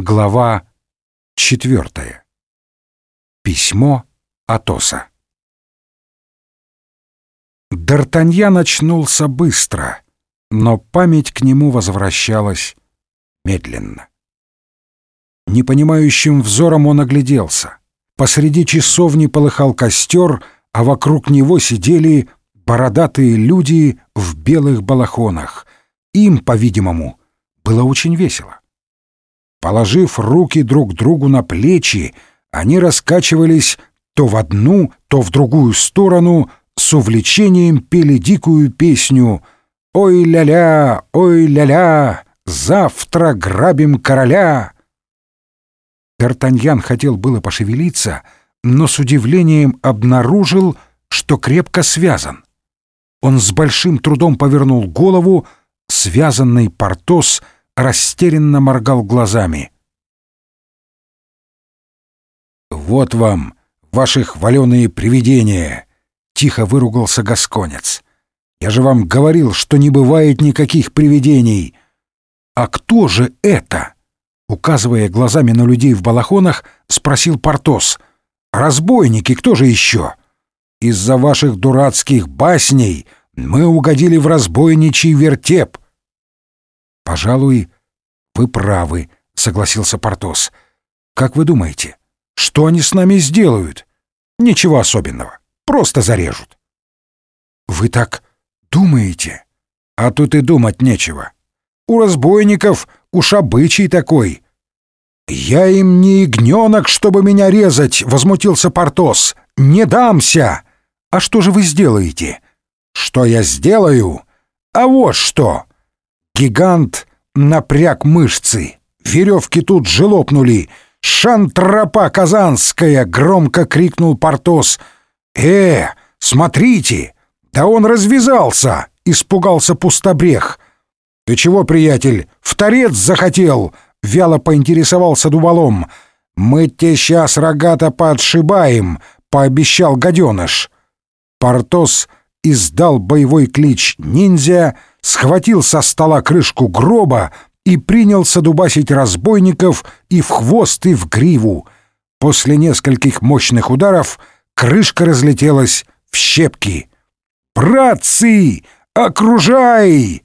Глава четвертая. Письмо Атоса. Д'Артаньян очнулся быстро, но память к нему возвращалась медленно. Непонимающим взором он огляделся. Посреди часовни полыхал костер, а вокруг него сидели бородатые люди в белых балахонах. Им, по-видимому, было очень весело. Положив руки друг другу на плечи, они раскачивались то в одну, то в другую сторону, с увлечением пели дикую песню «Ой ля-ля, ой ля-ля, завтра грабим короля». Д'Артаньян хотел было пошевелиться, но с удивлением обнаружил, что крепко связан. Он с большим трудом повернул голову, связанный Портос — растерянно моргал глазами. «Вот вам, ваши хваленые привидения!» — тихо выругался Гасконец. «Я же вам говорил, что не бывает никаких привидений!» «А кто же это?» — указывая глазами на людей в балахонах, спросил Портос. «Разбойники, кто же еще?» «Из-за ваших дурацких басней мы угодили в разбойничий вертеп!» «Пожалуй, вы правы», — согласился Портос. «Как вы думаете, что они с нами сделают?» «Ничего особенного. Просто зарежут». «Вы так думаете?» «А тут и думать нечего. У разбойников уж обычай такой». «Я им не ягненок, чтобы меня резать», — возмутился Портос. «Не дамся!» «А что же вы сделаете?» «Что я сделаю? А вот что!» Гигант напряг мышцы. Веревки тут же лопнули. «Шантропа казанская!» — громко крикнул Портос. «Э, смотрите! Да он развязался!» — испугался пустобрех. «Ты чего, приятель, в торец захотел?» — вяло поинтересовался дуболом. «Мы те сейчас рогато подшибаем», — пообещал гаденыш. Портос издал боевой клич «Ниндзя», схватил со стола крышку гроба и принялся дубасить разбойников и в хвост, и в гриву. После нескольких мощных ударов крышка разлетелась в щепки. «Братцы, окружай!»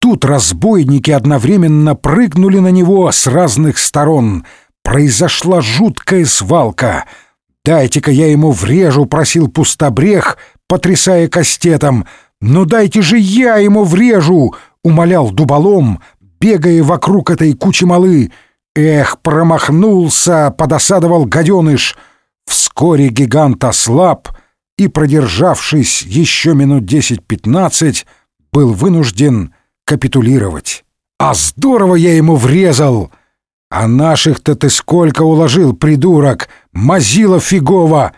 Тут разбойники одновременно прыгнули на него с разных сторон. Произошла жуткая свалка. «Дайте-ка я ему врежу», — просил пустобрех, потрясая кастетом. «Ну дайте же я ему врежу!» — умолял дуболом, бегая вокруг этой кучи малы. «Эх, промахнулся!» — подосадовал гаденыш. Вскоре гигант ослаб и, продержавшись еще минут десять-пятнадцать, был вынужден капитулировать. «А здорово я ему врезал!» «А наших-то ты сколько уложил, придурок! Мазила фигова!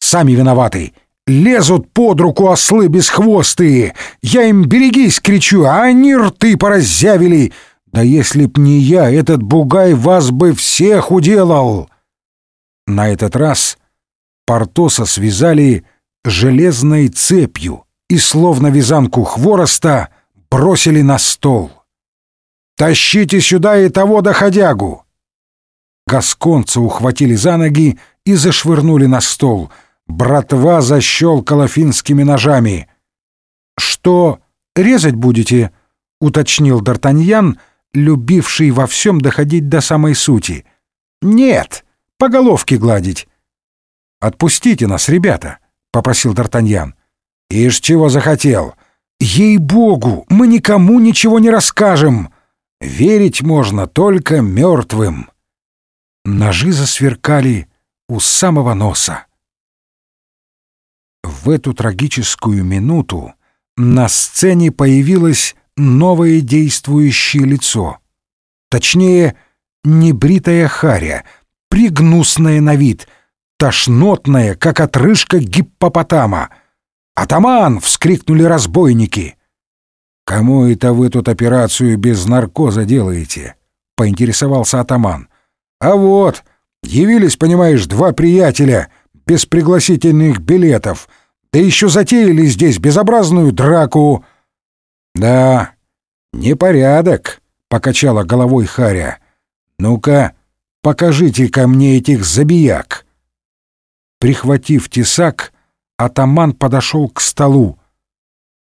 Сами виноваты!» Лезут под руку ослы бесхвостые. Я им «берегись!» кричу, а они рты пораззявили. Да если б не я, этот бугай вас бы всех уделал. На этот раз Портоса связали железной цепью и, словно вязанку хвороста, бросили на стол. «Тащите сюда и того доходягу!» Гасконца ухватили за ноги и зашвырнули на стол — Братва защелкала финскими ножами. «Что, резать будете?» — уточнил Д'Артаньян, любивший во всем доходить до самой сути. «Нет, по головке гладить». «Отпустите нас, ребята», — попросил Д'Артаньян. «Ишь, чего захотел? Ей-богу, мы никому ничего не расскажем. Верить можно только мертвым». Ножи засверкали у самого носа. В эту трагическую минуту на сцене появилось новое действующее лицо. Точнее, небритая харя, пригнусная на вид, тошнотная, как отрыжка гиппопотама. «Атаман!» — вскрикнули разбойники. «Кому это вы тут операцию без наркоза делаете?» — поинтересовался атаман. «А вот, явились, понимаешь, два приятеля без пригласительных билетов, да еще затеяли здесь безобразную драку. Да, непорядок, покачала головой Харя. Ну-ка, покажите-ка мне этих забияк!» Прихватив тесак, атаман подошел к столу.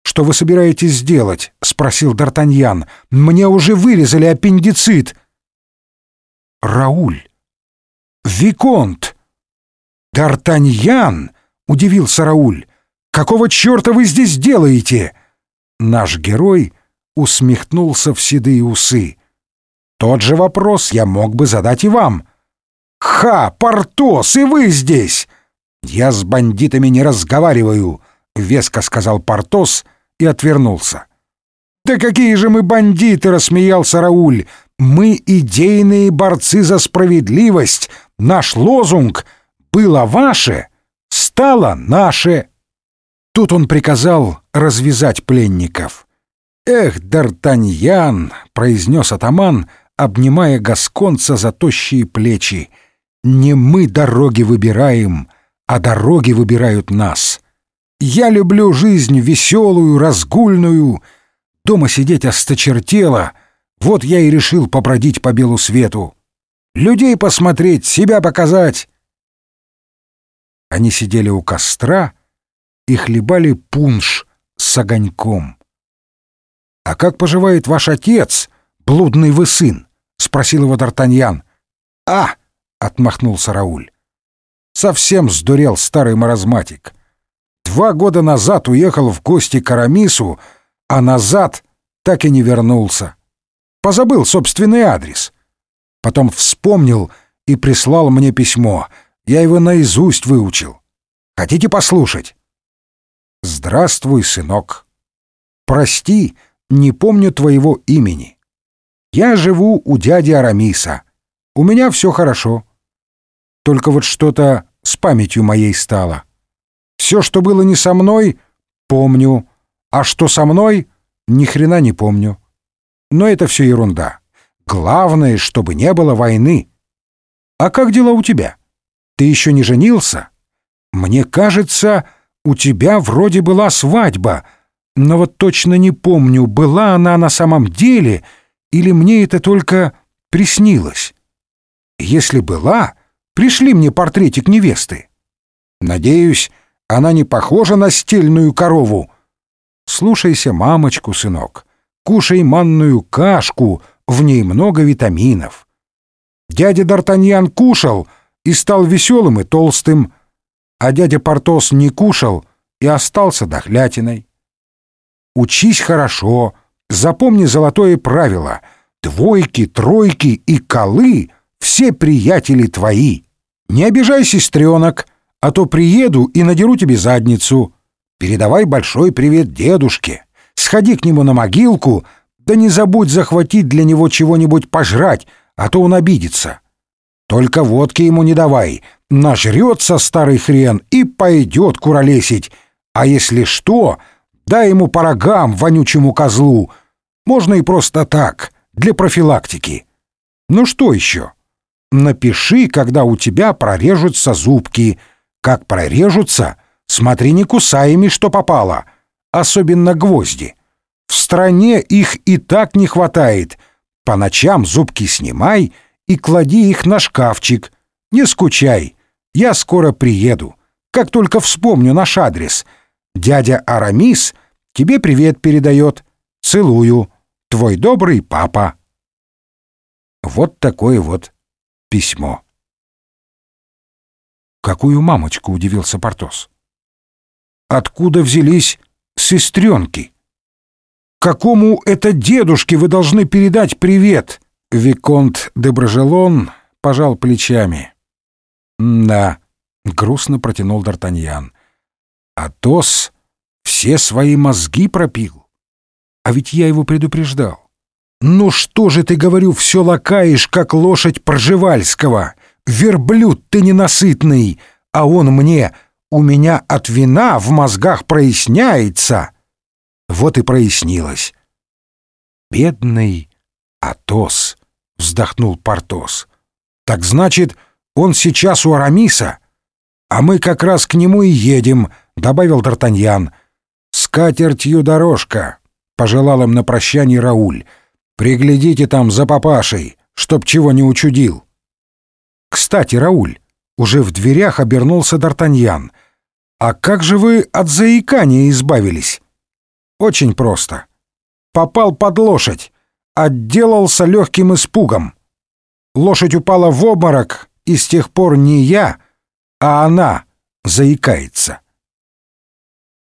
«Что вы собираетесь сделать?» — спросил Д'Артаньян. «Мне уже вырезали аппендицит!» «Рауль! Виконт!» «Д'Артаньян!» — удивился Рауль. «Какого черта вы здесь делаете?» Наш герой усмехнулся в седые усы. «Тот же вопрос я мог бы задать и вам». «Ха, Портос, и вы здесь!» «Я с бандитами не разговариваю», — веско сказал Портос и отвернулся. «Да какие же мы бандиты!» — рассмеялся Рауль. «Мы идейные борцы за справедливость. Наш лозунг «Было ваше, стало наше». Тут он приказал развязать пленников. «Эх, Д'Артаньян!» — произнес атаман, обнимая гасконца за тощие плечи. «Не мы дороги выбираем, а дороги выбирают нас. Я люблю жизнь веселую, разгульную. Дома сидеть осточертело. Вот я и решил побродить по белу свету. Людей посмотреть, себя показать». Они сидели у костра и хлебали пунш с огоньком. «А как поживает ваш отец, блудный вы сын?» — спросил его Д'Артаньян. «А!» — отмахнулся Рауль. Совсем сдурел старый маразматик. Два года назад уехал в гости к Арамису, а назад так и не вернулся. Позабыл собственный адрес. Потом вспомнил и прислал мне письмо. Я его наизусть выучил. Хотите послушать? «Здравствуй, сынок. Прости, не помню твоего имени. Я живу у дяди Арамиса. У меня все хорошо. Только вот что-то с памятью моей стало. Все, что было не со мной, помню, а что со мной, ни хрена не помню. Но это все ерунда. Главное, чтобы не было войны. А как дела у тебя? Ты еще не женился? Мне кажется, у тебя вроде была свадьба, но вот точно не помню, была она на самом деле или мне это только приснилось. Если была, пришли мне портретик невесты. Надеюсь, она не похожа на стельную корову. Слушайся мамочку, сынок, кушай манную кашку, в ней много витаминов. Дядя Д'Артаньян кушал и стал веселым и толстым, а дядя Портос не кушал и остался дохлятиной. Учись хорошо, запомни золотое правило — двойки, тройки и колы — все приятели твои. Не обижай сестренок, а то приеду и надеру тебе задницу. Передавай большой привет дедушке. Сходи к нему на могилку, да не забудь захватить для него чего-нибудь пожрать, а то он обидится. Только водки ему не давай, нажрется старый хрен и пойдет куролесить. А если что, дай ему по рогам вонючему козлу. Можно и просто так, для профилактики. Ну что еще? Напиши, когда у тебя прорежутся зубки. Как прорежутся, смотри, не кусай ими, что попало. Особенно гвозди. В стране их и так не хватает. По ночам зубки снимай и клади их на шкафчик. Не скучай, я скоро приеду. Как только вспомню наш адрес. Дядя Арамис тебе привет передает. Целую. Твой добрый папа. Вот такое вот письмо. «Какую мамочку?» — удивился Портос. «Откуда взялись сестренки? Какому это дедушке вы должны передать привет?» Виконт де Брожелон пожал плечами. «Да», — грустно протянул Д'Артаньян. «Атос все свои мозги пропил. А ведь я его предупреждал. «Ну что же ты, говорю, все лакаешь, как лошадь Пржевальского? Верблюд ты ненасытный, а он мне, у меня от вина в мозгах проясняется». Вот и прояснилось. «Бедный Атос», — вздохнул Портос. «Так значит, он сейчас у Арамиса?» «А мы как раз к нему и едем», — добавил Д'Артаньян. «С катертью дорожка», — пожелал им на прощание Рауль. Приглядите там за папашей, чтоб чего не учудил. Кстати, Рауль, уже в дверях обернулся Д'Артаньян. А как же вы от заикания избавились? Очень просто. Попал под лошадь, отделался легким испугом. Лошадь упала в обморок, и с тех пор не я, а она заикается.